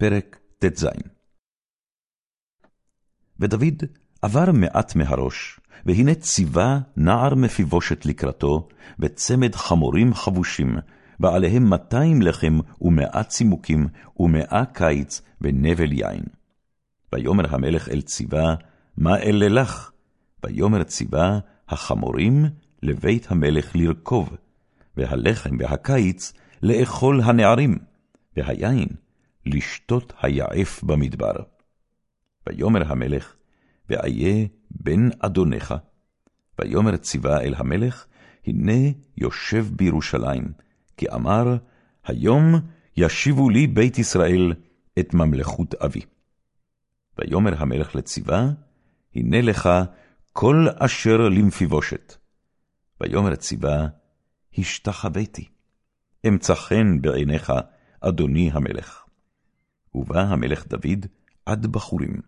פרק ט"ז ודוד עבר מעט מהראש, והנה ציווה נער מפיבושת לקראתו, וצמד חמורים חבושים, ועליהם מאתיים לחם ומאה צימוקים, ומאה קיץ ונבל יין. ויאמר המלך אל ציווה, מה אלה לך? ויאמר ציווה, החמורים לבית המלך לרכוב, והלחם והקיץ לאכול הנערים, והיין לשתות היעף במדבר. ויאמר המלך, ואיה בן אדונך. ויאמר ציווה אל המלך, הנה יושב בירושלים, כי אמר, היום ישיבו לי בית ישראל את ממלכות אבי. ויאמר המלך לציווה, הנה לך כל אשר למפיבושת. ויאמר ציווה, השתחוויתי, אמצא חן בעיניך, אדוני המלך. ובא המלך דוד עד בחורים.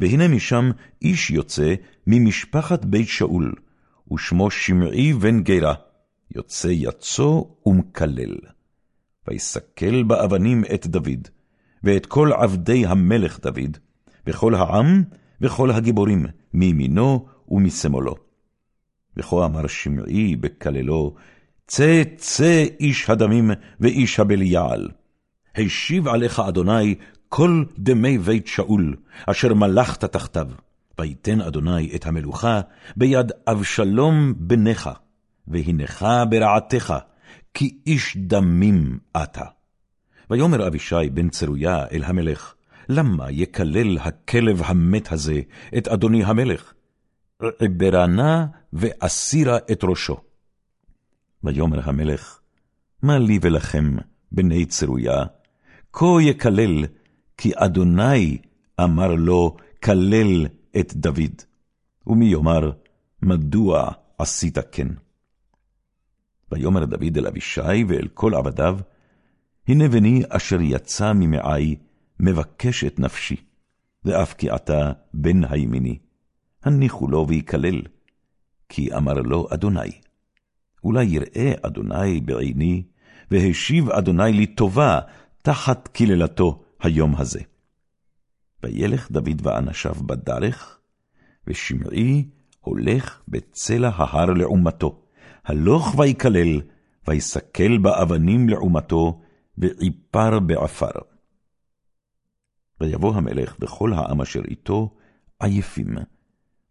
והנה משם איש יוצא ממשפחת בית שאול, ושמו שמעי בן גירה, יוצא יצו ומקלל. ויסכל באבנים את דוד, ואת כל עבדי המלך דוד, וכל העם, וכל הגיבורים, מימינו ומשמאלו. וכה אמר שמעי בקללו, צא צא איש הדמים ואיש הבליעל. השיב עליך אדוני כל דמי בית שאול, אשר מלכת תחתיו. ויתן אדוני את המלוכה ביד אבשלום בנך, והנך ברעתך, כי איש דמים אתה. ויאמר אבישי בן צרויה אל המלך, למה יקלל הכלב המת הזה את אדוני המלך? עברה נא ואסירה את ראשו. ויאמר המלך, מה לי ולכם, בני צרויה? כה יקלל, כי אדוני אמר לו, כלל את דוד. ומי יאמר, מדוע עשית כן? ויאמר דוד אל אבישי ואל כל עבדיו, הנה בני אשר יצא ממעי, מבקש את נפשי, ואף כי אתה בן הימיני. הניחו לו ויקלל, כי אמר לו אדוני. אולי יראה אדוני בעיני, והשיב אדוני לי טובה תחת קללתו היום הזה. וילך דוד ואנשיו בדרך, ושמעי הולך בצלע ההר לעומתו, הלוך ויקלל, ויסקל באבנים לעומתו, ועיפר בעפר. ויבוא המלך וכל העם אשר איתו עייפים,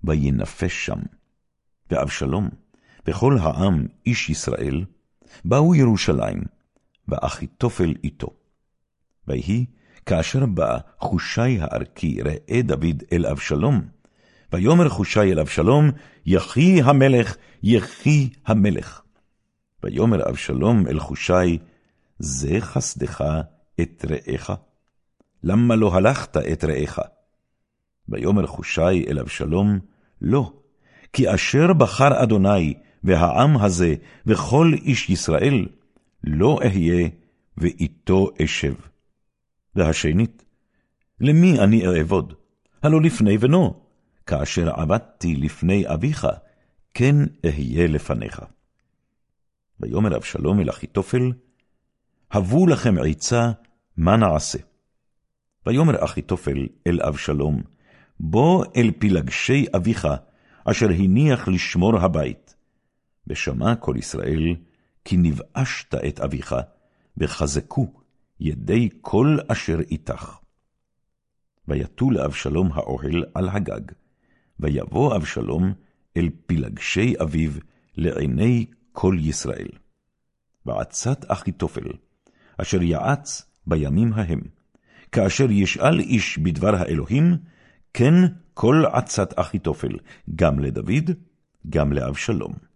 וינפש שם. ואבשלום, וכל העם איש ישראל, באו ירושלים, ואחיתופל איתו. ויהי, כאשר בא חושי הערכי ראה דוד אל אבשלום, ויאמר חושי אל אבשלום, יחי המלך, יחי המלך. ויאמר אבשלום אל חושי, זה חסדך את רעך? למה לא הלכת את רעך? ויאמר חושי אל אבשלום, לא, כי אשר בחר אדוני והעם הזה וכל איש ישראל, לא אהיה ואיתו אשב. והשנית, למי אני אעבוד? הלא לפני בנו, כאשר עבדתי לפני אביך, כן אהיה לפניך. ויאמר אבשלום אל אחיתופל, הבו לכם עצה, מה נעשה? ויאמר אחיתופל אל אבשלום, בוא אל פלגשי אביך, אשר הניח לשמור הבית. ושמע כל ישראל, כי נבאשת את אביך, וחזקו ידי כל אשר איתך. ויתו לאבשלום האוהל על הגג, ויבוא אבשלום אל פלגשי אביו לעיני כל ישראל. ועצת אחיתופל, אשר יעץ בימים ההם, כאשר ישאל איש בדבר האלוהים, כן כל עצת אחיתופל, גם לדוד, גם לאבשלום.